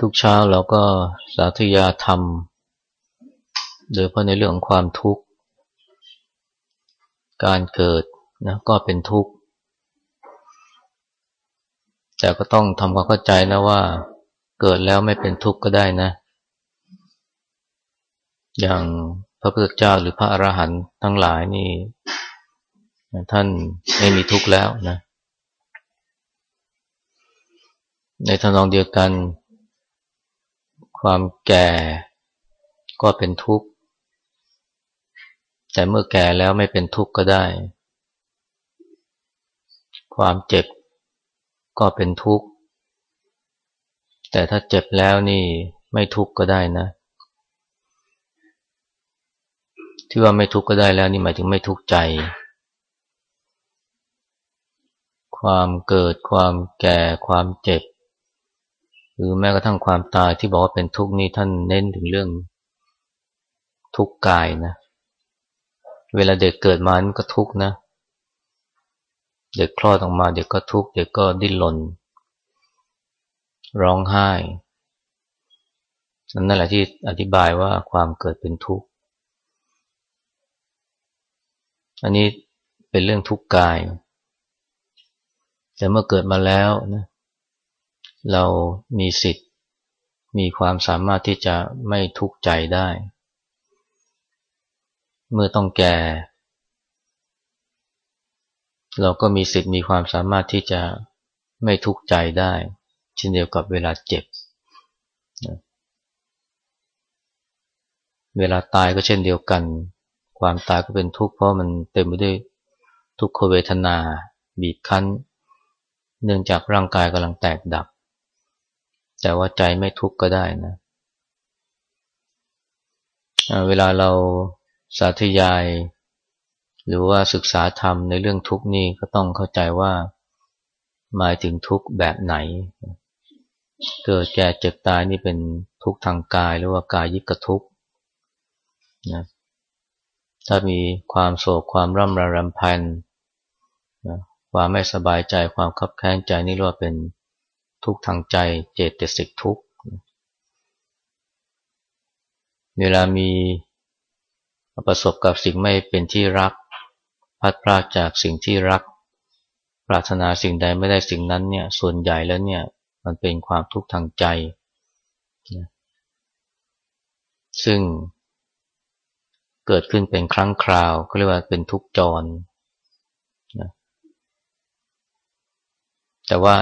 ทุกเช้าเราก็สาธยาธรรม โดยเพราะในเรื่องของความทุกข์ การเกิดนะก็เป็นทุกข์ แต่ก็ต้องทำความเข้าใจนะว่า เกิดแล้วไม่เป็นทุกข์ก็ได้นะ อย่างพระพุทธเจ้าหรือพระอรหันต์ทั้งหลายนี่ ท่านไม่มีทุกข์แล้วนะ ในทานองเดียวกัน ความแก่ก็เป็นทุกข์ แต่เมื่อแก่แล้วไม่เป็นทุกข์ก็ได้ ความเจ็บก็เป็นทุกข์ แต่ถ้าเจ็บแล้วนี่ไม่ทุกข์ก็ได้นะ ที่ว่าไม่ทุกข์ก็ได้แล้วนี่หมายถึงไม่ทุกข์ใจ ความเกิดความแก่ความเจ็บ หรือแม้กระทั่งความตายที่บอกว่าเป็นทุกข์นี้ท่านเน้นถึงเรื่องทุกข์กายนะ เวลาเด็กเกิดมานี่ก็ทุกข์นะ เด็กคลอดออกมาเด็กก็ทุกข์เด็กก็ดิ้นรนร้องไห้ นั่นแหละที่อธิบายว่าความเกิดเป็นทุกข์ อันนี้เป็นเรื่องทุกข์กาย แต่เมื่อเกิดมาแล้วนะเเรามีสิทธิ์ มีความสามารถที่จะไม่ทุกข์ใจได้ เมื่อต้องแก่ เราก็มีสิทธิ์มีความสามารถที่จะไม่ทุกข์ใจได้เช่นเดียวกับเวลาเจ็บ เวลาตายก็เช่นเดียวกัน ความตายก็เป็นทุกข์เพราะมันเต็มไปด้วยทุกขเวทนา บีบคั้น เนื่องจากร่างกายกำลังแตกดับ แต่ว่าใจไม่ทุกข์ก็ได้นะเวลาเราสาธยาย หรือว่าศึกษาธรรมในเรื่องทุกข์นี่ก็ต้องเข้าใจว่าหมายถึงทุกข์แบบไหน เกิดแก่เจ็บตายนี่เป็นทุกข์ทางกายหรือว่ากายยิกทุกข์นะถ้ามีความโศกความร่ำระรำพันนะความไม่สบายใจความขับแค้นใจนี่เรียกว่าเป็น ทุกทางใจเจตสิกทุกเวลามีประสบกับสิ่งไม่เป็นที่รัก พัดพลาดจากสิ่งที่รัก ปรารถนาสิ่งใดไม่ได้สิ่งนั้นเนี่ยส่วนใหญ่แล้วเนี่ยมันเป็นความทุกข์ทางใจ ซึ่งเกิดขึ้นเป็นครั้งคราวก็เรียกว่าเป็นทุกจร แต่ว่า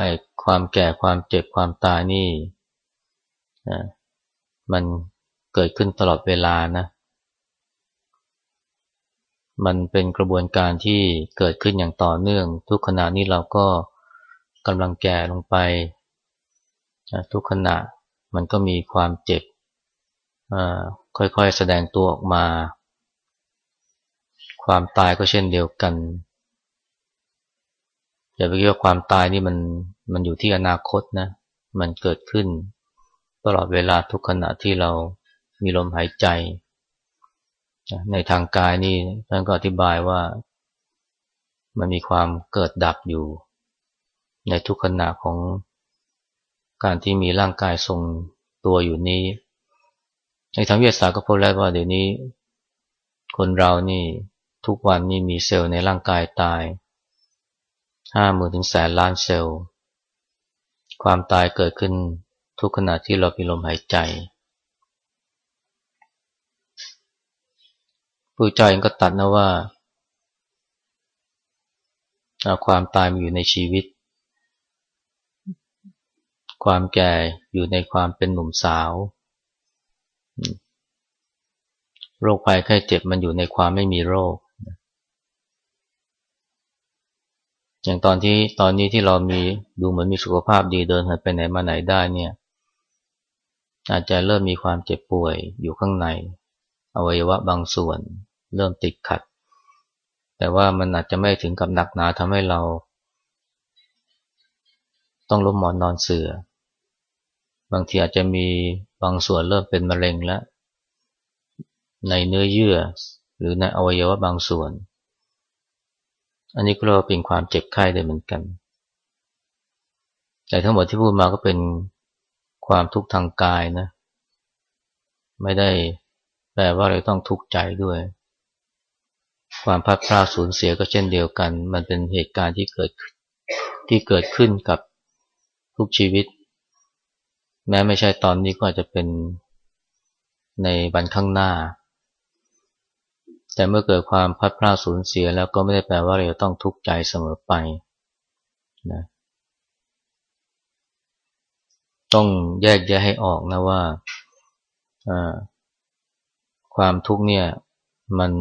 ความแก่ความเจ็บความตายนี่นะมันเกิดขึ้นตลอดเวลานะ มันเป็นกระบวนการที่เกิดขึ้นอย่างต่อเนื่อง ทุกขณะนี้เราก็กำลังแก่ลงไปนะทุกขณะมันก็มีความเจ็บค่อยๆแสดงตัวออกมา ความตายก็เช่นเดียวกัน อย่าไปคิดว่าความตายนี่มันมันอยู่ที่อนาคตนะ มันเกิดขึ้น ตลอดเวลาทุกขณะที่เรามีลมหายใจ ในทางกายนี่ท่านก็อธิบายว่า มันมีความเกิดดับอยู่ ในทุกขณะของการที่มีร่างกายทรงตัวอยู่นี้ ในทางวิทยาศาสตร์ก็พบแล้วว่าเดี๋ยวนี้ คนเรานี่ทุกวันนี่มีเซลล์ในร่างกายตาย ห้าหมื่นถึงแสนล้านเซลล์ ความตายเกิดขึ้นทุกขณะที่เรามีลมหายใจผู้ใจก็ตัดนะว่า ความตายมีอยู่ในชีวิต ความแก่อยู่ในความเป็นหนุ่มสาว โรคภัยไข้เจ็บมันอยู่ในความไม่มีโรค อย่างตอนที่ตอนนี้ที่เรามีดูเหมือนมีสุขภาพดีเดินไปไหนมาไหนได้เนี่ย อาจจะเริ่มมีความเจ็บป่วยอยู่ข้างใน อวัยวะบางส่วน เริ่มติดขัด แต่ว่ามันอาจจะไม่ถึงกับหนักหนาทำให้เรา ต้องล้มหมอนนอนเสือ บางทีอาจจะมีบางส่วนเริ่มเป็นมะเร็งแล้ว ในเนื้อเยื่อ หรือในอวัยวะบางส่วน อันนี้ก็เรียกว่าเป็นความเจ็บไข้ได้เหมือนกัน แต่ทั้งหมดที่พูดมาก็เป็นความทุกข์ทางกายนะ ไม่ได้แปลว่าเราต้องทุกข์ใจด้วย ความพัดพลาดสูญเสียก็เช่นเดียวกัน มันเป็นเหตุการณ์ที่เกิดที่เกิดขึ้นกับทุกชีวิต แม้ไม่ใช่ตอนนี้ก็อาจจะเป็นในวันข้างหน้า แต่เมื่อเกิดความพัดพลาดสูญเสียแล้วก็ไม่ได้แปลว่าเราต้องทุกข์ใจเสมอไปนะต้องแยกแยะให้ออกนะว่าความทุกข์เนี่ยมัน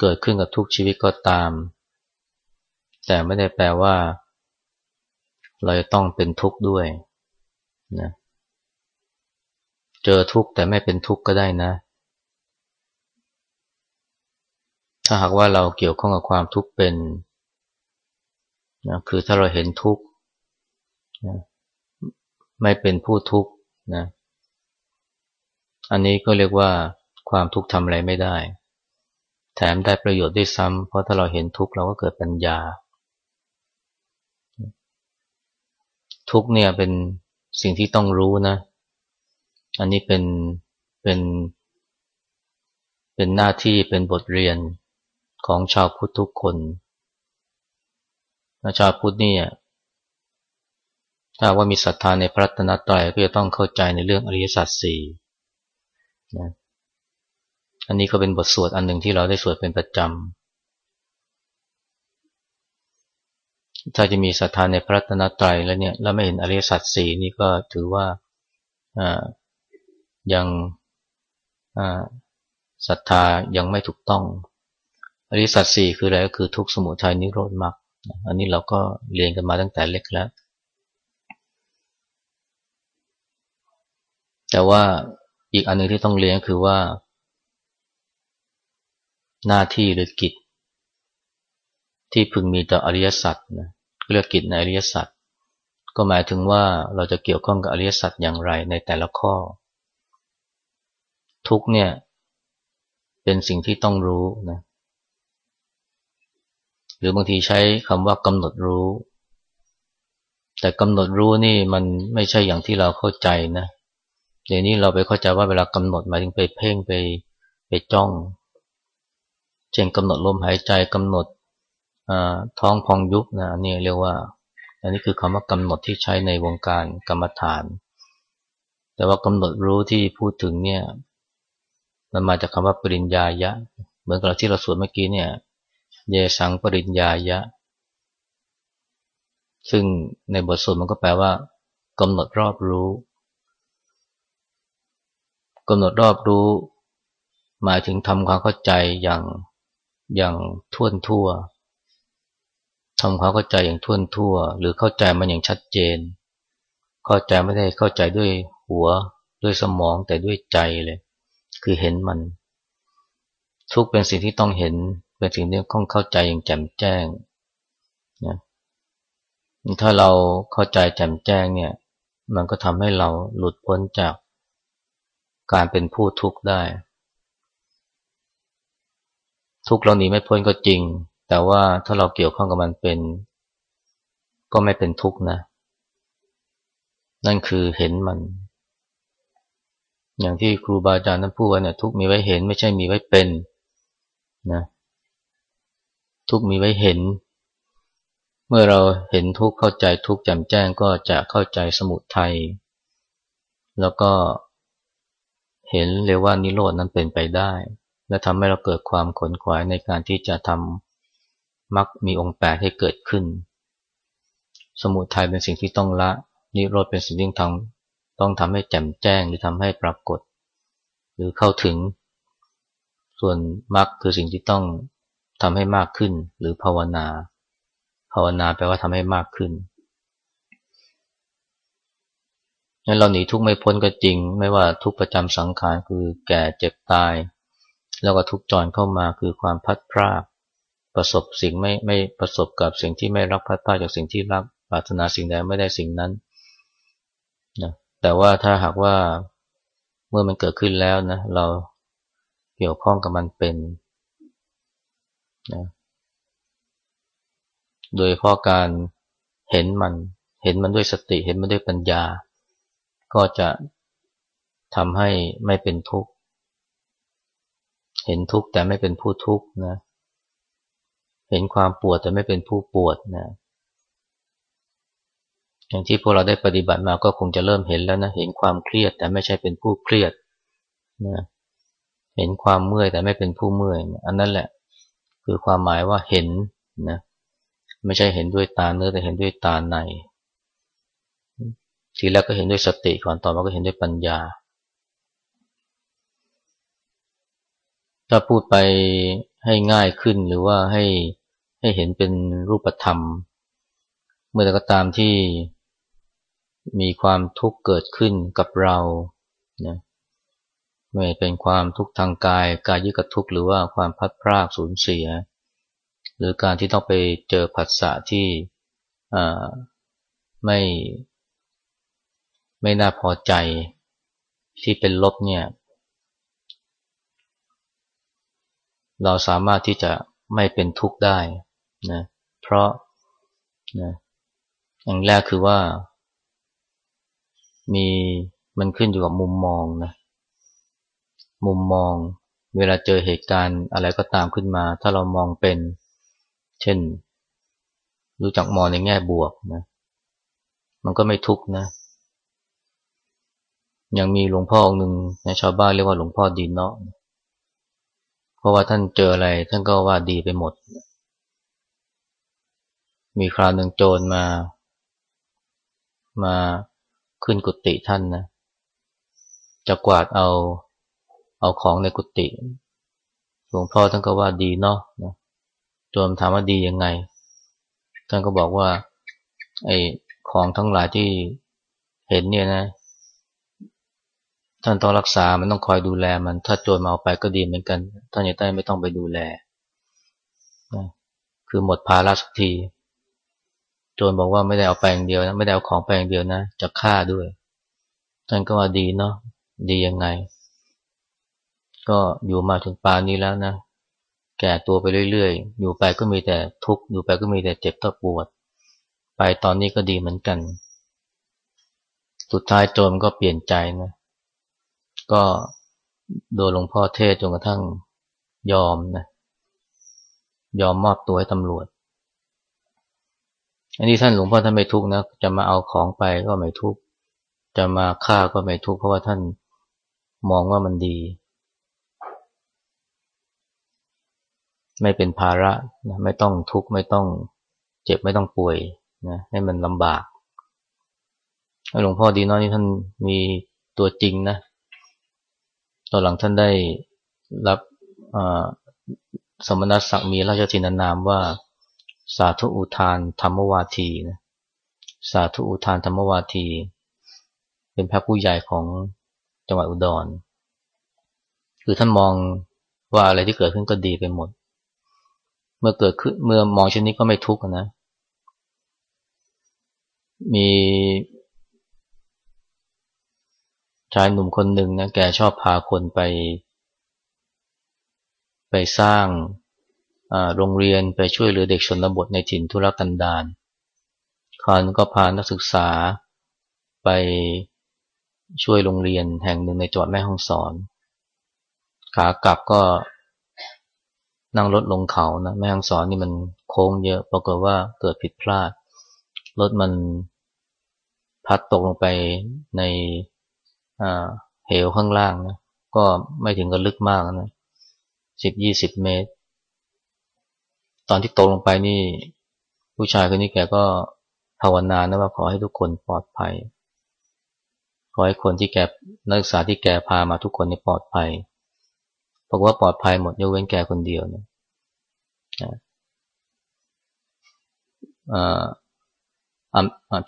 เกิดขึ้นกับทุกชีวิตก็ตาม แต่ไม่ได้แปลว่า เราจะต้องเป็นทุกข์ด้วยนะเจอทุกข์แต่ไม่เป็นทุกข์ก็ได้นะ ถ้าหากว่าเราเกี่ยวข้องกับความทุกข์เป็นนะคือถ้าเราเห็นทุกข์นะไม่เป็นผู้ทุกข์นะอันนี้ก็เรียกว่าความทุกข์ทำอะไรไม่ได้ แถมได้ประโยชน์ด้วยซ้ำเพราะถ้าเราเห็นทุกข์เราก็เกิดปัญญา ทุกข์เนี่ยเป็นสิ่งที่ต้องรู้นะ อันนี้เป็นเป็นเป็นหน้าที่เป็นบทเรียน ของชาวพุทธทุกคนชาวพุทธนี่ถ้าว่ามีศรัทธาในพระรัตนตรัยก็จะต้องเข้าใจในเรื่องอริยสัจสี่นะอันนี้ก็เป็นบทสวดอันหนึ่งที่เราได้สวดเป็นประจำ ถ้าจะมีศรัทธาในพระรัตนตรัยแล้วเนี่ยแล้วไม่เห็นอริยสัจสี่นี่ก็ถือว่ายังศรัทธายังไม่ถูกต้อง อริยสัจสี่คืออะไรก็คือทุกสมุทัยนิโรธมรรคอันนี้เราก็เรียนกันมาตั้งแต่เล็กแล้ว แต่ว่าอีกอันนึงที่ต้องเรียนคือว่า หน้าที่หรือกิจ ที่พึงมีต่ออริยสัจนะเรียกกิจในอริยสัจก็หมายถึงว่าเราจะเกี่ยวข้องกับอริยสัจอย่างไรในแต่ละข้อ ทุกเนี่ยเป็นสิ่งที่ต้องรู้นะ หรือบางทีใช้คำว่ากำหนดรู้ แต่กำหนดรู้นี่มันไม่ใช่อย่างที่เราเข้าใจนะเดี๋ยวนี้เราไปเข้าใจว่าเวลากำหนดหมายถึงไปเพ่งไปไปจ้อง เช่นกำหนดลมหายใจกำหนดท้องพองยุบนะนี่เรียกว่า อันนี้คือคำว่ากำหนดที่ใช้ในวงการกรรมฐาน แต่ว่ากำหนดรู้ที่พูดถึงเนี่ยมันมาจากคำว่าปริญญายะ เหมือนกับที่เราสวดเมื่อกี้เนี่ย เยสังปริญญายะ ซึ่งในบทสวดมันก็แปลว่ากำหนดรอบรู้กำหนดรอบรู้ หมายถึงทำความเข้าใจอย่างอย่างท่วนทั่วทำความเข้าใจอย่างท่วนทั่ว หรือเข้าใจมันอย่างชัดเจน เข้าใจไม่ได้เข้าใจด้วยหัวด้วยสมองแต่ด้วยใจเลย คือเห็นมัน ทุกเป็นสิ่งที่ต้องเห็น เป็นสิ่งที่ต้องเข้าใจอย่างแจ่มแจ้งนะถ้าเราเข้าใจแจ่มแจ้งเนี่ย มันก็ทำให้เราหลุดพ้นจากการเป็นผู้ทุกข์ได้ ทุกข์เราหนีไม่พ้นก็จริง แต่ว่าถ้าเราเกี่ยวข้องกับมันเป็น ก็ไม่เป็นทุกข์นะ นั่นคือเห็นมัน อย่างที่ครูบาอาจารย์นั้นพูดว่าเนี่ยทุกมีไว้เห็นไม่ใช่มีไว้เป็นนะ ทุกมีไว้เห็น เมื่อเราเห็นทุกเข้าใจทุกแจ่มแจ้งก็จะเข้าใจสมุทัยแล้วก็เห็นเลยว่านิโรดนั้นเป็นไปได้ และทำให้เราเกิดความขนขวายในการที่จะทำมักมีองค์แปดให้เกิดขึ้น สมุทัยเป็นสิ่งที่ต้องละ นิโรธเป็นสิ่งที่ต้องต้องทำให้แจ่มแจ้งหรือทำให้ปรากฏ หรือเข้าถึง ส่วนมรรคคือสิ่งที่ต้อง ทำให้มากขึ้น หรือภาวนา ภาวนาแปลว่าทำให้มากขึ้นงั้นเราหนีทุกข์ไม่พ้นก็จริง ไม่ว่าทุกข์ประจำสังขารคือแก่เจ็บตาย แล้วก็ทุกข์จรเข้ามาคือความพัดพรากประสบสิ่งไม่ไม่ประสบกับสิ่งที่ไม่รักพัดพรากจากสิ่งที่รักปรารถนาสิ่งใดไม่ได้สิ่งนั้นนะแต่ว่าถ้าหากว่าเมื่อมันเกิดขึ้นแล้วนะเราเกี่ยวข้องกับมันเป็น นะโดยเพราะการเห็นมัน เห็นมันด้วยสติ เห็นมันด้วยปัญญา ก็จะทำให้ไม่เป็นทุกข์ เห็นทุกข์แต่ไม่เป็นผู้ทุกข์นะ เห็นความปวดแต่ไม่เป็นผู้ปวดนะ อย่างที่พวกเราได้ปฏิบัติมาก็คงจะเริ่มเห็นแล้วนะ เห็นความเครียดแต่ไม่ใช่เป็นผู้เครียดนะ เห็นความเมื่อยแต่ไม่เป็นผู้เมื่อย อันนั้นแหละ คือความหมายว่าเห็นนะไม่ใช่เห็นด้วยตาเนื้อแต่เห็นด้วยตาใน ทีแรกก็เห็นด้วยสติก่อนต่อมาก็เห็นด้วยปัญญา ถ้าพูดไปให้ง่ายขึ้นหรือว่าให้ให้เห็นเป็นรูปธรรม เมื่อใดก็ตามที่มีความทุกข์เกิดขึ้นกับเรานะ ไม่เป็นความทุกข์ทางกายกายยึดกระทุกข์หรือว่าความพัดพรากสูญเสีย หรือการที่ต้องไปเจอผัสสะที่ไม่ ไม่น่าพอใจที่เป็นลบเนี่ย เราสามารถที่จะไม่เป็นทุกข์ได้นะเพราะนะอย่างแรกคือว่า มีมันขึ้นอยู่กับมุมมองนะ มุมมอง เวลาเจอเหตุการณ์อะไรก็ตามขึ้นมา ถ้าเรามองเป็น เช่น รู้จักมองในแง่บวกนะ มันก็ไม่ทุกข์นะ ยังมีหลวงพ่อองค์หนึ่งในชาวบ้านเรียกว่าหลวงพ่อดีเนาะเพราะว่าท่านเจออะไรท่านก็ว่าดีไปหมด มีคราวหนึ่งโจรมา มาขึ้นกุฏิท่านนะ จะกวาดเอา เอาของในกุฏิหลวงพ่อท่านก็ว่าดีเนาะนะโจรถามว่าดียังไง ท่านก็บอกว่า ไอ้ของทั้งหลายที่เห็นเนี่ยนะ ท่านต้องรักษา มันต้องคอยดูแล มัน ถ้าโจรมาเอาไปก็ดีเหมือนกัน ท่านจะได้ไม่ต้องไปดูแลนะคือหมดภาระสักที โจรบอกว่าไม่ได้เอาไปอย่างเดียวนะ ไม่ได้เอาของไปอย่างเดียวนะ จะฆ่าด้วย ท่านก็ว่าดีเนาะ ดียังไง ก็อยู่มาถึงปานนี้แล้วนะ แก่ตัวไปเรื่อยๆ อยู่ไปก็มีแต่ทุกข์ อยู่ไปก็มีแต่เจ็บตปวด ไปตอนนี้ก็ดีเหมือนกัน สุดท้ายโจรก็เปลี่ยนใจนะ ก็โดนหลวงพ่อเทศจนกระทั่งยอมนะ ยอมมอบตัวให้ตำรวจ อันนี้ท่านหลวงพ่อท่านไม่ทุกข์นะ จะมาเอาของไปก็ไม่ทุกข์ จะมาฆ่าก็ไม่ทุกข์เพราะว่าท่านมองว่ามันดี ไม่เป็นภาระนะไม่ต้องทุกข์ไม่ต้องเจ็บไม่ต้องป่วยนะให้มันลำบากหลวงพ่อดีน้อยนี่ท่านมีตัวจริงนะตอนหลังท่านได้รับสมณศักดิ์มีราชทินานามว่าสาธุอุทานธรรมวาทีนะสาธุอุทานธรรมวาที เป็นพระผู้ใหญ่ของจังหวัดอุดร คือท่านมองว่าอะไรที่เกิดขึ้นก็ดีไปหมด เมื่อเกิดขึ้นเมื่อมองเช่นนี้ก็ไม่ทุกข์นะ มีชายหนุ่มคนหนึ่งนะแกชอบพาคนไป ไปสร้างโรงเรียนไปช่วยเหลือเด็กชนบทในถิ่นทุรกันดารคราวนึงก็พานักศึกษาไปช่วยโรงเรียนแห่งหนึ่งในจังหวัดแม่ฮ่องสอน ขากลับก็ นั่งรถลงเขานะแม่ฮ่องสอนนี่มันโค้งเยอะปรากฏว่าเกิดผิดพลาด รถมันพัดตกลงไปในเหวข้างล่างนะก็ไม่ถึงกับลึกมากนะสิบยี่สิบเมตร ตอนที่ตกลงไปนี่ ผู้ชายคนนี้แกก็ภาวนานะว่าขอให้ทุกคนปลอดภัย ขอให้คนที่แกนักศึกษาที่แกพามาทุกคนนี่ปลอดภัย บอกว่าปลอดภัยหมดยกเว้นแกคนเดียวนะ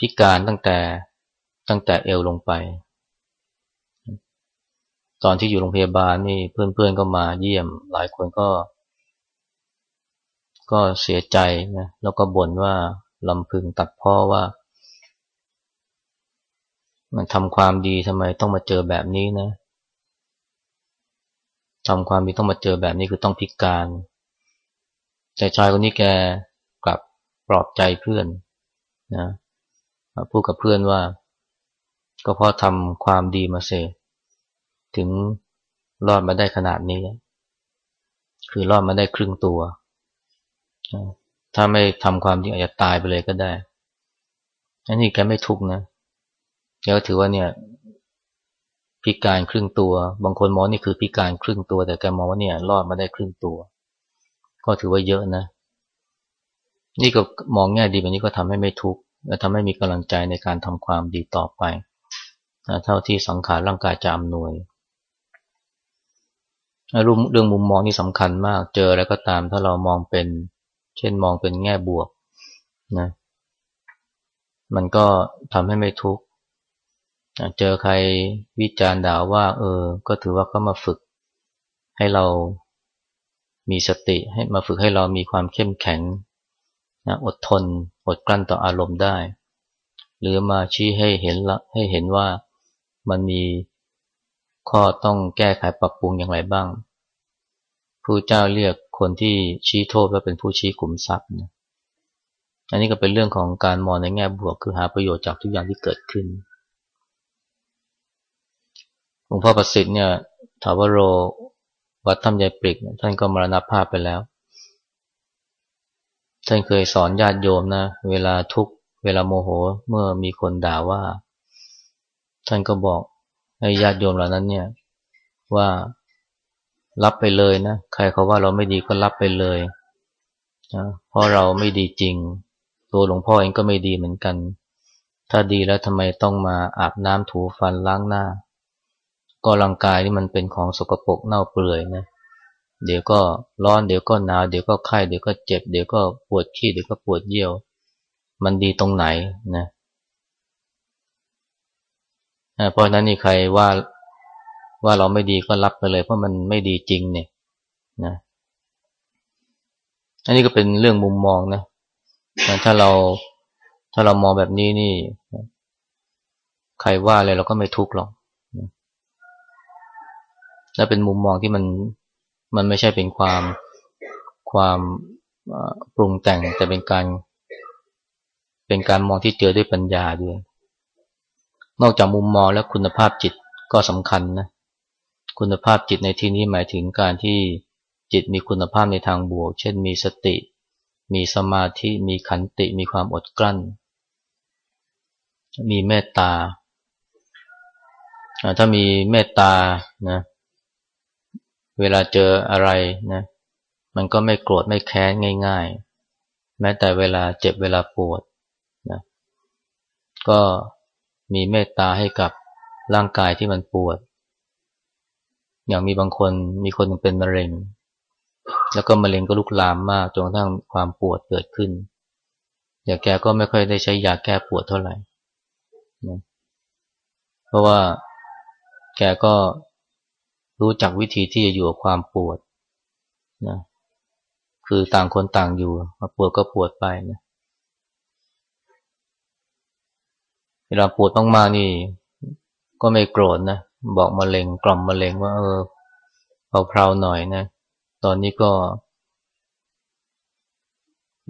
พิการตั้งแต่ตั้งแต่เอวลงไป ตอนที่อยู่โรงพยาบาลนี่เพื่อนๆก็มาเยี่ยม หลายคนก็ ก็เสียใจนะแล้วก็บ่นว่าลำพึงตัดพ่อว่า มันทำความดีทำไมต้องมาเจอแบบนี้นะ ทำความดีต้องมาเจอแบบนี้คือต้องพิการ แต่ชายคนนี้แกกลับปลอบใจเพื่อนนะพูดกับเพื่อนว่า ก็เพราะทำความดีมาเสถึงรอดมาได้ขนาดนี้ คือรอดมาได้ครึ่งตัว ถ้าไม่ทำความดีอาจจะตายไปเลยก็ได้อันนี้แกไม่ทุกนะแกก็ถือว่าเนี่ย พิการครึ่งตัว บางคนมองนี่คือพิการครึ่งตัว แต่แกมองว่าเนี่ย รอดมาได้ครึ่งตัว ก็ถือว่าเยอะนะ นี่ก็มองแง่ดีแบบนี้ก็ทำให้ไม่ทุกข์และทำให้มีกำลังใจในการทำความดีต่อไปเท่าที่สังขารร่างกายจะอำนวยเรื่องมุมมองนี่สำคัญมาก เจออะไรก็ตาม ถ้าเรามองเป็น เช่นมองเป็นแง่บวกนะ มันก็ทำให้ไม่ทุกข์ เจอใครวิจารณ์ด่าว่า เออ ก็ถือว่าเขามาฝึก ให้เรามีสติ ให้มาฝึกให้เรามีความเข้มแข็งนะอดทน อดกลั้นต่ออารมณ์ได้ หรือมาชี้ให้เห็นละให้เห็นว่ามันมีข้อต้องแก้ไขปรับปรุงอย่างไรบ้างผู้เจ้าเรียกคนที่ชี้โทษว่าเป็นผู้ชี้ขุมทรัพย์นะอันนี้ก็เป็นเรื่องของการมองในแง่บวก คือหาประโยชน์จากทุกอย่างที่เกิดขึ้น ลวงพ่อประสิทธิ์เนี่ยถาวโรวัดธรรมยายปริก ท่านก็มรณภาพไปแล้ว ท่านเคยสอนญาติโยมนะ เวลาทุกเวลาโมโหเมื่อมีคนด่าว่า ท่านก็บอกให้ญาติโยมเหล่านั้นเนี่ย ว่ารับไปเลยนะ ใครเขาว่าเราไม่ดีก็รับไปเลยนะเพราะเราไม่ดีจริง ตัวหลวงพ่อเองก็ไม่ดีเหมือนกัน ถ้าดีแล้วทำไมต้องมาอาบน้ำถูฟันล้างหน้า ก็ร่างกายนี่มันเป็นของสกปรกเน่าเปื่อยนะ เดี๋ยวก็ร้อนเดี๋ยวก็หนาวเดี๋ยวก็ไข้เดี๋ยวก็เจ็บ เดี๋ยวก็ปวดขี้เดี๋ยวก็ปวดเยี่ยว มันดีตรงไหนนะเพราะนั้นนี่ใครว่าว่าเราไม่ดีก็รับไปเลย เพราะมันไม่ดีจริงเนี่ยนะอันนี้ก็เป็นเรื่องมุมมองนะถ้าเราถ้าเรามองแบบนี้นี่ ใครว่าอะไรเราก็ไม่ทุกข์หรอก และเป็นมุมมองที่มันมันไม่ใช่เป็นความความปรุงแต่งแต่เป็นการ เป็นการมองที่เจอด้วยปัญญาด้วย นอกจากมุมมองแล้วคุณภาพจิตก็สำคัญนะคุณภาพจิตในที่นี้หมายถึงการที่จิตมีคุณภาพในทางบวก เช่นมีสติ มีสมาธิ มีขันติ มีความอดกลั้น มีเมตตา ถ้ามีเมตตานะ เวลาเจออะไรนะ มันก็ไม่โกรธไม่แค้นง่าย ๆ แม้แต่เวลาเจ็บเวลาปวดนะก็มีเมตตาให้กับร่างกายที่มันปวด อย่างมีบางคนมีคนเป็นมะเร็ง แล้วก็มะเร็งก็ลุกลามมากจนกระทั่งความปวดเกิดขึ้นอย่าแกก็ไม่ค่อยได้ใช้ยาแก้ปวดเท่าไหร่นะเพราะว่าแกก็ รู้จักวิธีที่จะอยู่กับความปวดนะคือต่างคนต่างอยู่ปวดก็ปวดไปนะเวลาปวดมากๆนี่ ก็ไม่โกรธนะบอกมะเร็งกล่อมมะเร็งว่า เออเพลาๆหน่อยนะ ตอนนี้ก็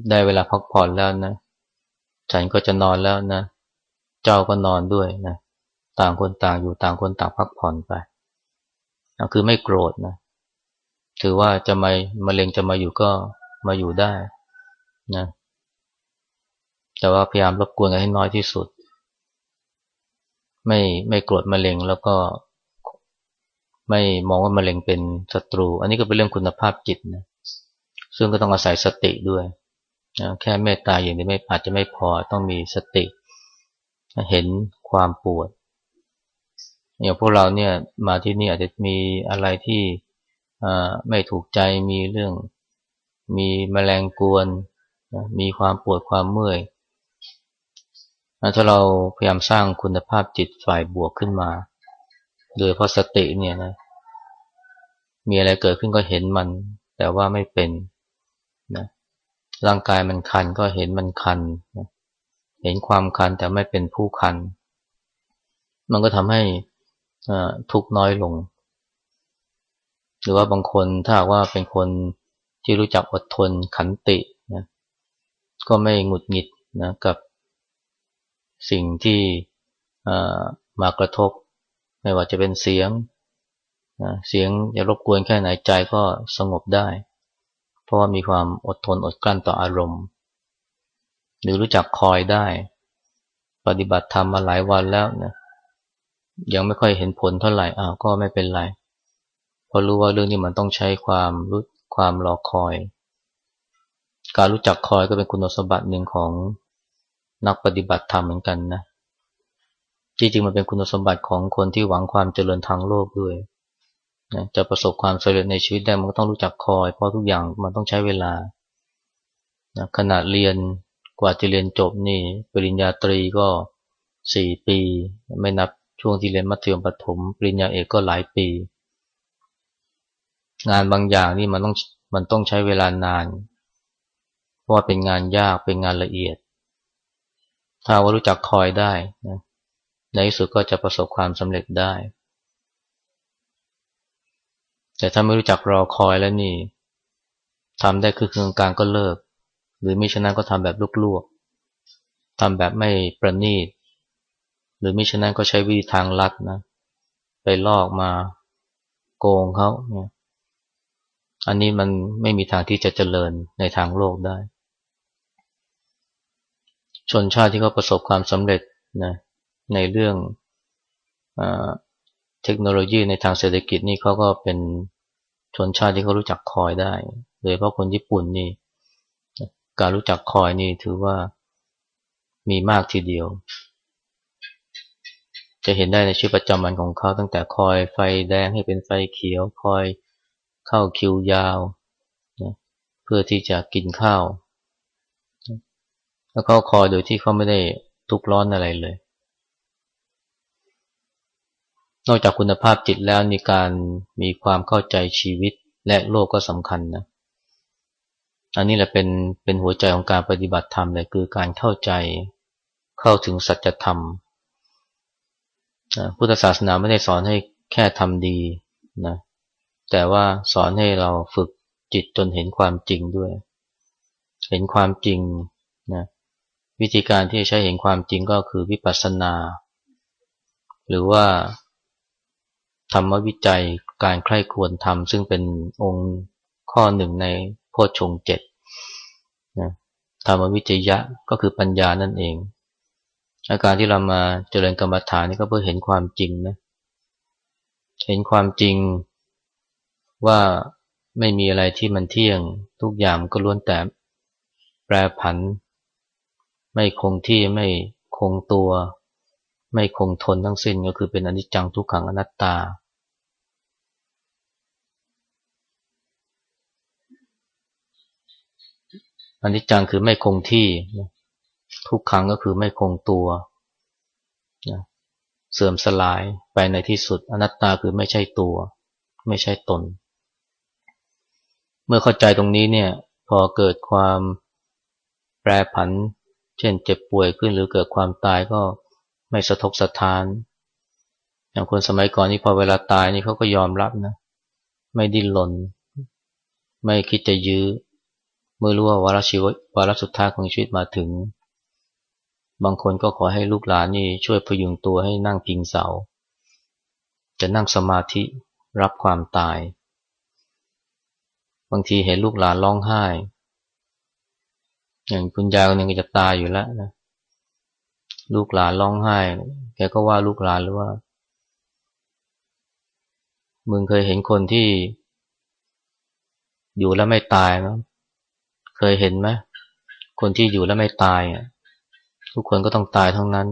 ได้เวลาพักผ่อนแล้วนะ ฉันก็จะนอนแล้วนะ เจ้าก็นอนด้วยนะ ต่างคนต่างอยู่ต่างคนต่างพักผ่อนไป คือไม่โกรธนะถือว่าจะมามะเร็งจะมาอยู่ก็มาอยู่ได้นะแต่ว่าพยายามรบกวนกันให้น้อยที่สุด ไม่ไม่โกรธมะเร็งแล้วก็ไม่มองว่ามะเร็งเป็นศัตรู อันนี้ก็เป็นเรื่องคุณภาพจิตนะซึ่งก็ต้องอาศัยสติด้วยนะแค่เมตตาอย่างนี้ไม่อาจจะไม่พอต้องมีสติ เห็นความปวด อย่างพวกเราเนี่ยมาที่นี่อาจจะมีอะไรที่ไม่ถูกใจมีเรื่อง มีแมลงกวน มีความปวดความเมื่อยถ้าเราพยายามสร้างคุณภาพจิตฝ่ายบวกขึ้นมา โดยเพราะสติเนี่ยนะ มีอะไรเกิดขึ้นก็เห็นมัน แต่ว่าไม่เป็นนะร่างกายมันคันก็เห็นมันคันนะเห็นความคันแต่ไม่เป็นผู้คัน มันก็ทำให้ ทุกน้อยลง หรือว่าบางคนถ้าว่าเป็นคนที่รู้จักอดทนขันตินะก็ไม่หงุดหงิดนะกับสิ่งที่มากระทบ ไม่ว่าจะเป็นเสียงนะเสียงจะรบกวนแค่ไหนใจก็สงบได้ เพราะว่ามีความอดทนอดกลั้นต่ออารมณ์ หรือรู้จักคอยได้ ปฏิบัติธรรมมาหลายวันแล้วนะ ยังไม่ค่อยเห็นผลเท่าไหร่อ้าวก็ไม่เป็นไรเพราะรู้ว่าเรื่องนี้มันต้องใช้ความรู้ความรอคอย การรู้จักคอยก็เป็นคุณสมบัติหนึ่งของนักปฏิบัติธรรมเหมือนกันนะจริงๆมันเป็นคุณสมบัติของคนที่หวังความเจริญทางโลกด้วยนะจะประสบความสำเร็จในชีวิตได้มันก็ต้องรู้จักคอย เพราะทุกอย่างมันต้องใช้เวลานะขนาดเรียนกว่าจะเรียนจบนี่ปริญญาตรีก็สี่ปี ไม่นับ ช่วงที่เรียนมัธยมปถมปริญญาเอกก็หลายปี งานบางอย่างนี่มันต้องมันต้องใช้เวลานาน เพราะว่าเป็นงานยากเป็นงานละเอียด ถ้าว่ารู้จักคอยได้นะในที่สุดก็จะประสบความสำเร็จได้ แต่ถ้าไม่รู้จักรอคอยแล้วนี่ทำได้คือเครื่องกางก็เลิก หรือมิฉะนั้นก็ทำแบบลวกๆทำแบบไม่ประณีต หรือไมิฉะนั้นก็ใช้วิธีทางลัดนะ ไปลอกมาโกงเขาเนี่ยอันนี้มันไม่มีทางที่จะเจริญในทางโลกได้ ชนชาติที่เขาประสบความสำเร็จนะในเรื่องเทคโนโลยีในทางเศรษฐกิจนี่เขาก็เป็นชนชาติที่เขารู้จักคอยได้โดยเพราะคนญี่ปุ่นนี่การรู้จักคอยนี่ถือว่ามีมากทีเดียว จะเห็นได้ในชีวิตประจำวันของเขาตั้งแต่คอยไฟแดงให้เป็นไฟเขียว คอยเข้าคิวยาวนะเพื่อที่จะกินข้าว แล้วก็คอยโดยที่เขาไม่ได้ทุกร้อนอะไรเลย นอกจากคุณภาพจิตแล้วมีการมีความเข้าใจชีวิตและโลกก็สำคัญนะอันนี้แหละเป็นเป็นหัวใจของการปฏิบัติธรรมเลยคือการเข้าใจเข้าถึงสัจธรรม พุทธศาสนาไม่ได้สอนให้แค่ทำดีนะแต่ว่าสอนให้เราฝึกจิตจนเห็นความจริงด้วย เห็นความจริงนะวิธีการที่จะใช้เห็นความจริงก็คือวิปัสสนา หรือว่า ธรรมวิจัยการใคร่ควรทำซึ่งเป็นองค์ข้อหนึ่งในโพชฌงเจ็ดนะธรรมวิจยะก็คือปัญญานั่นเอง อาการที่เรามาเจริญกรรมฐานนี่ก็เพื่อเห็นความจริงนะเห็นความจริงว่าไม่มีอะไรที่มันเที่ยงทุกอย่างก็ล้วนแต่แปรผัน ไม่คงที่ไม่คงตัว ไม่คงทนทั้งสิ้นก็คือเป็นอนิจจังทุกขังอนัตตา อนนี้จังคือไม่คงที่ ทุกครั้งก็คือไม่คงตัวเสื่อมสลายไปในที่สุด อนัตตาคือไม่ใช่ตัว ไม่ใช่ตน เมื่อเข้าใจตรงนี้เนี่ยพอเกิดความแปรผัน เช่นเจ็บป่วยขึ้นหรือเกิดความตายก็ไม่สะทกสะทาน อย่างคนสมัยก่อนนี่พอเวลาตายนี่เขาก็ยอมรับนะ ไม่ดิ้นรนไม่คิดจะยื้อเมื่อรู้ว่าวาระชีวิตวาระสุดท้ายของชีวิตมาถึง บางคนก็ขอให้ลูกหลานนี่ช่วยพยุงตัวให้นั่งพิงเสา จะนั่งสมาธิรับความตาย บางทีเห็นลูกหลานร้องไห้ อย่างคุณยายคนนึงก็จะตายอยู่แล้วนะ ลูกหลานร้องไห้ แกก็ว่าลูกหลานหรือว่า มึงเคยเห็นคนที่ อยู่แล้วไม่ตายไหมเคยเห็นไหมคนที่อยู่แล้วไม่ตาย ทุกคนก็ต้องตายทั้งนั้น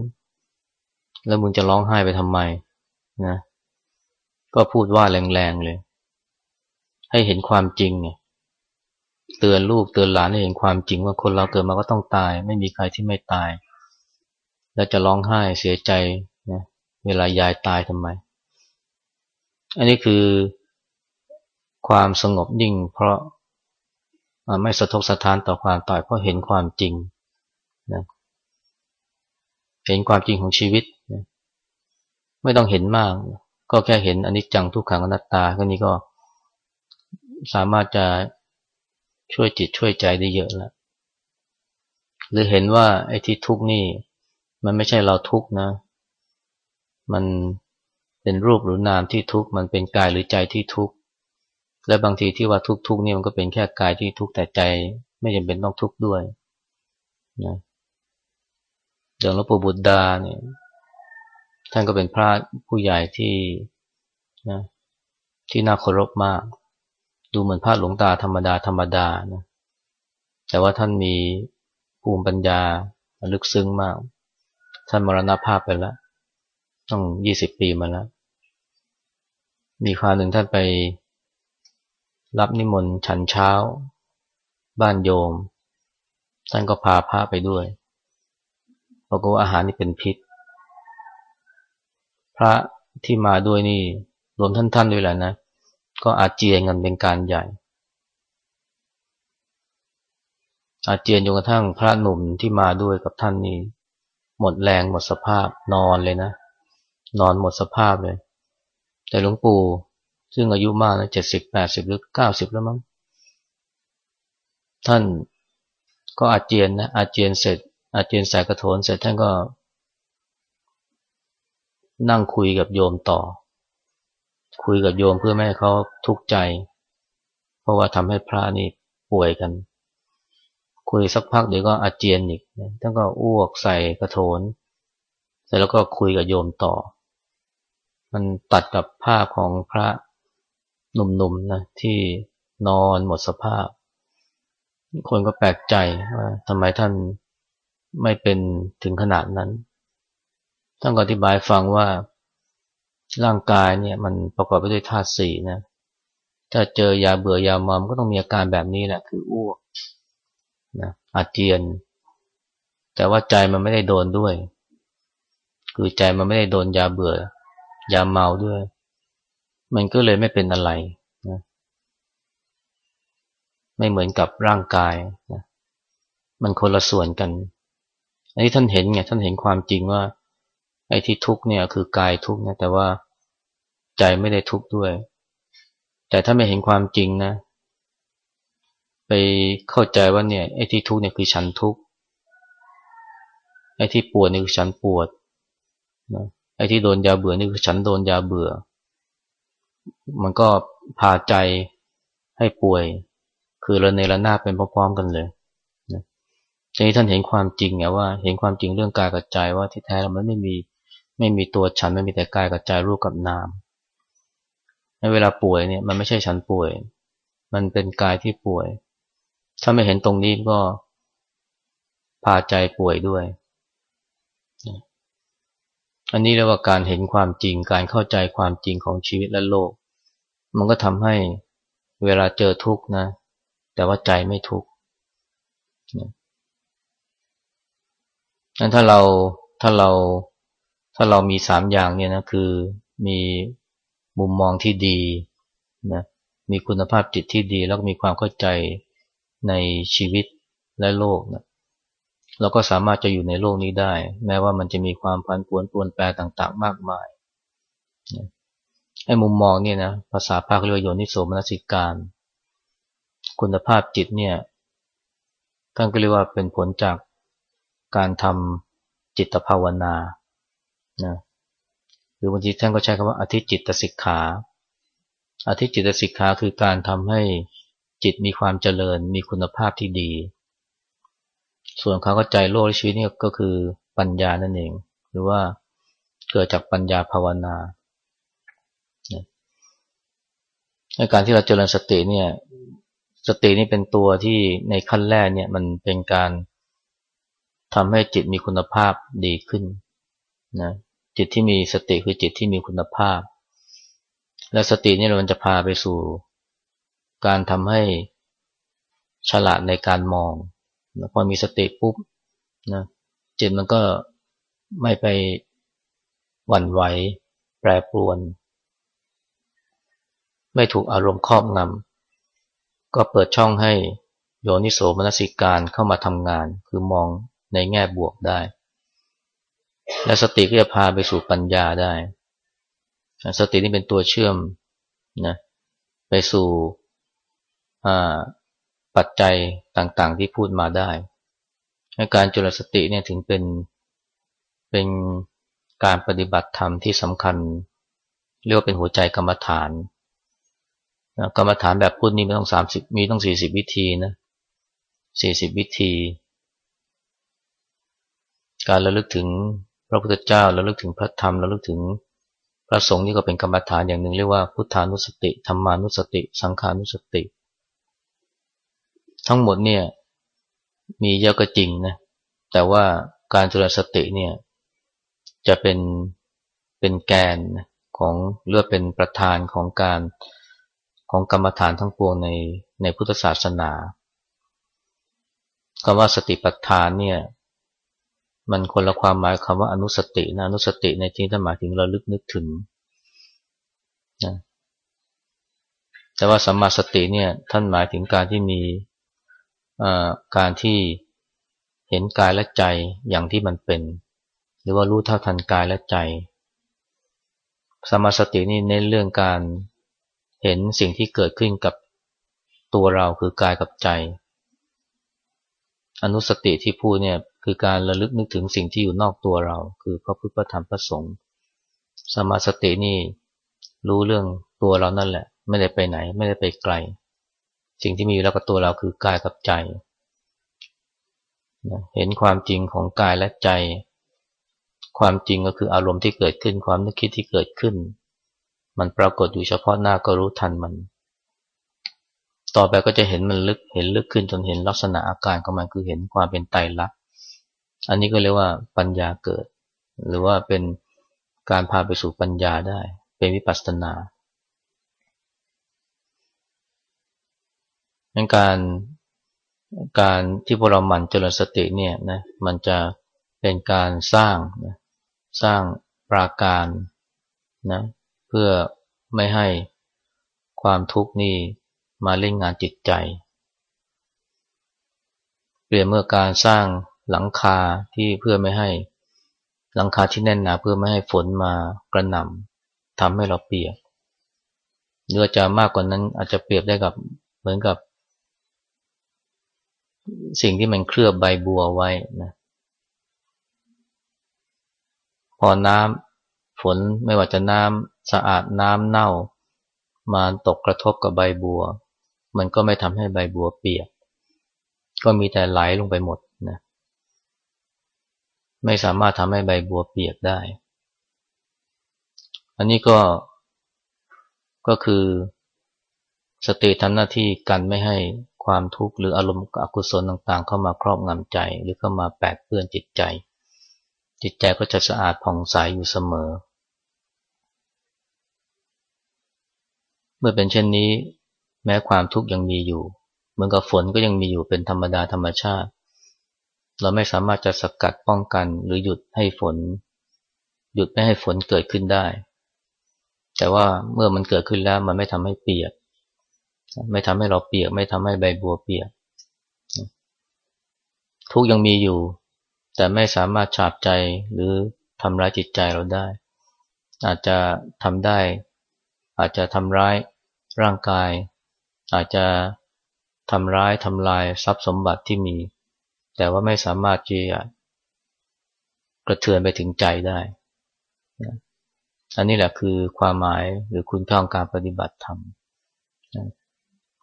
แล้วมึงจะร้องไห้ไปทำไมนะ ก็พูดว่าแรงๆเลย ให้เห็นความจริงไงเตือนลูกเตือนหลานให้เห็นความจริงว่าคนเราเกิดมาก็ต้องตาย ไม่มีใครที่ไม่ตาย แล้วจะร้องไห้เสียใจนะเวลายายตายทำไม อันนี้คือความสงบนิ่ง เพราะไม่สะทกสะท้านต่อความตายเพราะเห็นความจริงนะ เห็นความจริงของชีวิต ไม่ต้องเห็นมาก ก็แค่เห็นอนิจจังทุกขังอนัตตาก็นี้ก็สามารถจะช่วยจิตช่วยใจได้เยอะแล้วหรือเห็นว่าไอ้ที่ทุกนี่ มันไม่ใช่เราทุกนะ มันเป็นรูปหรือนามที่ทุกข์มันเป็นกายหรือใจที่ทุกข์และบางทีที่ว่าทุกข์ๆนี่มันก็เป็นแค่กายที่ทุกข์แต่ใจ ไม่จำเป็นต้องทุกข์ด้วยนะ อย่างหลวงปู่บุตรดาเนี่ยท่านก็เป็นพระผู้ใหญ่ที่นะที่น่าเคารพมาก ดูเหมือนพระหลวงตาธรรมดาธรรมดานะแต่ว่าท่านมีภูมิปัญญาลึกซึ้งมาก ท่านมรณภาพไปแล้วต้องยี่สิบปีมาแล้ว มีคราวหนึ่งท่านไปรับนิมนต์ฉันเช้า บ้านโยม ท่านก็พาพระไปด้วย บอกว่าอาหารนี่เป็นพิษ พระที่มาด้วยนี่รวมท่านท่านด้วยแหละนะ ก็อาเจียนกันเป็นการใหญ่ อาเจียนจนกระทั่งพระหนุ่มที่มาด้วยกับท่านนี่หมดแรงหมดสภาพนอนเลยนะ นอนหมดสภาพเลย แต่หลวงปู่ซึ่งอายุมากนะเจ็ดสิบแปดสิบหรือเก้าสิบแล้วมั้งท่านก็อาเจียนนะอาเจียนเสร็จ อาเจียนใส่กระโถนเสร็จท่านก็ นั่งคุยกับโยมต่อ คุยกับโยมเพื่อไม่ให้เขาทุกข์ใจ เพราะว่าทำให้พระนี่ป่วยกัน คุยสักพักเดี๋ยวก็อาเจียนอีกท่านก็อ้วกใส่กระโถน เสร็จแล้วก็คุยกับโยมต่อ มันตัดกับภาพของพระหนุ่มๆนะที่นอนหมดสภาพ คนก็แปลกใจว่าทำไมท่าน ไม่เป็นถึงขนาดนั้นท่านก็อธิบายฟังว่าร่างกายเนี่ยมันประกอบไปด้วยธาตุสี่นะ ถ้าเจอยาเบื่อยามอมก็ต้องมีอาการแบบนี้แหละคืออ้วกนะอาเจียน แต่ว่าใจมันไม่ได้โดนด้วย คือใจมันไม่ได้โดนยาเบื่อ ยาเมาด้วย มันก็เลยไม่เป็นอะไรนะไม่เหมือนกับร่างกายนะมันคนละส่วนกัน อันนี้ท่านเห็นไงท่านเห็นความจริงว่า ไอ้ที่ทุกเนี่ยคือกายทุกนะแต่ว่าใจไม่ได้ทุกด้วย แต่ถ้าไม่เห็นความจริงนะ ไปเข้าใจว่าเนี่ยไอ้ที่ทุกเนี่ยคือฉันทุกไอ้ที่ปวดนี่คือฉันปวดนะไอ้ที่โดนยาเบื่อนี่คือฉันโดนยาเบื่อ มันก็พาใจให้ป่วย คือระเนระนาเป็นพร้อมๆกันเลย ทีนี้ท่านเห็นความจริงไงว่า เห็นความจริงเรื่องกายกับใจว่าที่แท้เรามันไม่มีไม่มีตัวฉันไม่มีแต่กายกับใจรูปกับนามในเวลาป่วยเนี่ยมันไม่ใช่ฉันป่วย มันเป็นกายที่ป่วย ถ้าไม่เห็นตรงนี้ก็พาใจป่วยด้วย อันนี้เรียกว่าการเห็นความจริง การเข้าใจความจริงของชีวิตและโลก มันก็ทำให้เวลาเจอทุกข์นะ แต่ว่าใจไม่ทุกข์ นั้นถ้าเราถ้าเราถ้าเรามีสามอย่างเนี่ยนะคือมีมุมมองที่ดีนะมีคุณภาพจิตที่ดี แล้วก็มีความเข้าใจในชีวิตและโลกนะเราก็สามารถจะอยู่ในโลกนี้ได้ แม้ว่ามันจะมีความพันปวนปวนแปรต่างๆ มากมายให้มุมมองเนี่ยนะภาษาภาคเรียกโยนิโสมนสิการ คุณภาพจิตเนี่ยท่านก็เรียกว่าเป็นผลจาก การทำจิตภาวนานะหรือบางทีท่านก็ใช้คำว่าอธิจิตสิกขาอธิจิตสิกขาคือการทำให้จิตมีความเจริญมีคุณภาพที่ดี ส่วนเขาก็ใจโลกชีวิตนี่ก็คือปัญญานั่นเอง หรือว่าเกิดจากปัญญาภาวนาในการที่เราเจริญสติเนี่ย สตินี่เป็นตัวที่ในขั้นแรกเนี่ยมันเป็นการ ทำให้จิตมีคุณภาพดีขึ้นนะจิตที่มีสติคือจิตที่มีคุณภาพ และสตินี่มันจะพาไปสู่ การทำให้ฉลาดในการมองพอมีสติปุ๊บนะจิตมันก็ไม่ไปหวั่นไหวแปรปรวน ไม่ถูกอารมณ์ครอบงำก็เปิดช่องให้โยนิโสมนสิการเข้ามาทำงาน คือมอง ในแง่บวกได้ และสติก็จะพาไปสู่ปัญญาได้ สตินี่เป็นตัวเชื่อมนะไปสู่ปัจจัยต่างๆ ที่พูดมาได้การจุลสติเนี่ยถึงเป็นเป็นการปฏิบัติธรรมที่สำคัญ เรียกว่าเป็นหัวใจกรรมฐานกรรมฐานแบบพุทธนี่ไม่ต้องสามสิบมีต้องสี่สิบวิธีนะสี่สิบวิธี การระลึกถึงพระพุทธเจ้าระลึกถึงพระธรรมระลึกถึงพระสงฆ์นี่ก็เป็นกรรมฐานอย่างหนึ่งเรียกว่าพุทธานุสติธรรมานุสติ สังขานุสติ ทั้งหมดเนี่ยมีเยอะก็จริงนะแต่ว่าการจุลสติเนี่ยจะเป็นเป็นแกนของเลือเป็นประธานของการของกรรมฐานทั้งปวงในในพุทธศาสนาคำว่าสติปัฏฐานเนี่ย มันคนละความหมายคำว่าอนุสตินะอนุสติในที่นี้หมายถึงเราลึกนึกถึงนะแต่ว่าสัมมาสติเนี่ยท่านหมายถึงการที่มีการที่เห็นกายและใจอย่างที่มันเป็น หรือว่ารู้เท่าทันกายและใจสมาสตินี่เน้นเรื่องการเห็นสิ่งที่เกิดขึ้นกับตัวเราคือกายกับใจ อนุสติที่พูดเนี่ย คือการระลึกนึกถึงสิ่งที่อยู่นอกตัวเรา คือพระพุทธธรรมพระสงฆ์สมาสตินี่รู้เรื่องตัวเรานั่นแหละ ไม่ได้ไปไหน ไม่ได้ไปไกล สิ่งที่มีอยู่แล้วกับตัวเราคือกายกับใจ เห็นความจริงของกายและใจ ความจริงก็คืออารมณ์ที่เกิดขึ้นความนึกคิดที่เกิดขึ้น มันปรากฏอยู่เฉพาะหน้าก็รู้ทันมัน ต่อไปก็จะเห็นมันลึกเห็นลึกขึ้นจนเห็นลักษณะอาการของมันคือเห็นความเป็นไตรลักษณ อันนี้ก็เรียกว่าปัญญาเกิด หรือว่าเป็นการพาไปสู่ปัญญาได้ เป็นวิปัสสนาเป็นการการที่พวกเราหมั่นเจริญสติเนี่ยนะมันจะเป็นการสร้างนะสร้างปราการนะเพื่อไม่ให้ความทุกข์นี่มาเล่นงานจิตใจ เปลี่ยนเมื่อการสร้าง หลังคาที่เพื่อไม่ให้หลังคาที่แน่นหนาเพื่อไม่ให้ฝนมากระหน่ำทำให้เราเปียกหรือจะมากกว่านั้นอาจจะเปรียบได้กับเหมือนกับ สิ่งที่มันเคลือบใบบัวไว้นะพอน้ำฝนไม่ว่าจะน้ำสะอาดน้ำเน่า มาตกกระทบกับใบบัว มันก็ไม่ทำให้ใบบัวเปียก ก็มีแต่ไหลลงไปหมด ไม่สามารถทำให้ใบบัวเปียกได้ อันนี้ก็ก็คือสติทำหน้าที่กันไม่ให้ความทุกข์หรืออารมณ์อกุศลต่างๆ เข้ามาครอบงำใจ หรือเข้ามาแปดเปื้อนจิตใจ จิตใจก็จะสะอาดผ่องใสยอยู่เสมอ เมื่อเป็นเช่นนี้ แม้ความทุกข์ยังมีอยู่ เหมือนกับฝนก็ยังมีอยู่เป็นธรรมดาธรรมชาติ เราไม่สามารถจะสกัดป้องกันหรือหยุดให้ฝน หยุดไม่ให้ฝนเกิดขึ้นได้ แต่ว่าเมื่อมันเกิดขึ้นแล้วมันไม่ทำให้เปียก ไม่ทำให้เราเปียก ไม่ทำให้ใบบัวเปียก ทุกยังมีอยู่ แต่ไม่สามารถฉาบใจหรือทำร้ายจิตใจเราได้ อาจจะทำได้ อาจจะทำร้ายร่างกาย อาจจะทำร้ายทำลายทรัพย์สมบัติที่มี แต่ว่าไม่สามารถที่จะกระเทือนไปถึงใจได้อันนี้แหละคือความหมายหรือคุณค่าของการปฏิบัติธรรม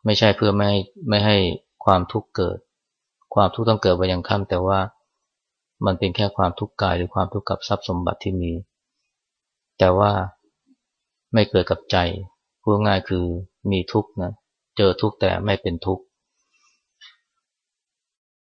ไม่ใช่เพื่อไม่ไม่ให้ความทุกข์เกิด ความทุกข์ต้องเกิดไปอย่างขั้นแต่ว่ามันเป็นแค่ความทุกข์กายหรือความทุกข์กับทรัพย์สมบัติที่มี แต่ว่าไม่เกิดกับใจพูดง่ายคือมีทุกข์นะเจอทุกข์แต่ไม่เป็นทุกข์